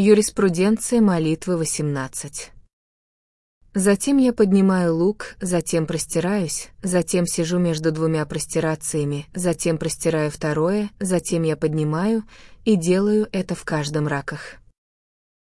Юриспруденция молитвы 18. Затем я поднимаю лук, затем простираюсь, затем сижу между двумя простирациями, затем простираю второе, затем я поднимаю и делаю это в каждом раках.